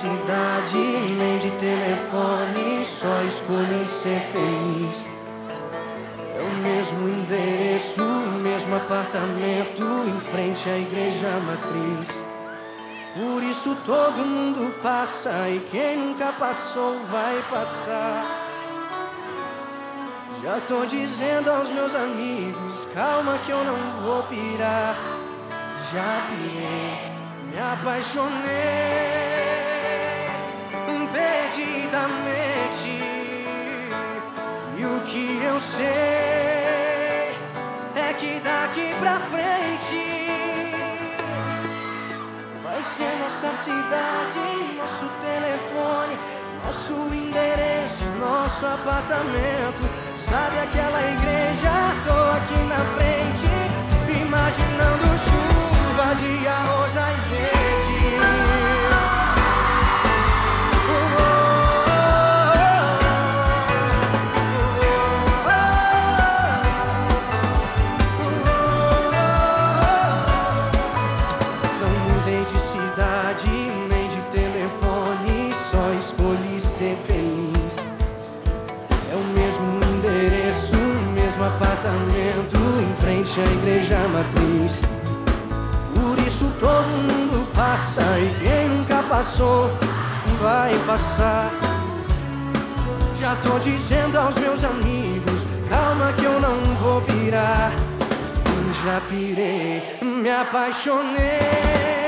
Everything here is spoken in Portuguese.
cidade, nem de telefone, só escolhi ser feliz. É o mesmo endereço, o mesmo apartamento, em frente à igreja matriz. Por isso todo mundo passa e quem nunca passou vai passar. Já tô dizendo aos meus amigos, calma que eu não vou pirar. Já pirei, me apaixonei perdidamente. E o que eu sei é que daqui pra frente vai ser nossa cidade, nosso telefone, nosso endereço, nosso apartamento. Sabe aquela igreja? Apartamento em frente à igreja matriz. Por isso todo mundo passa e quem nunca passou vai passar. Já tô dizendo aos meus amigos, calma que eu não vou pirar. Já pirei, me apaixonei.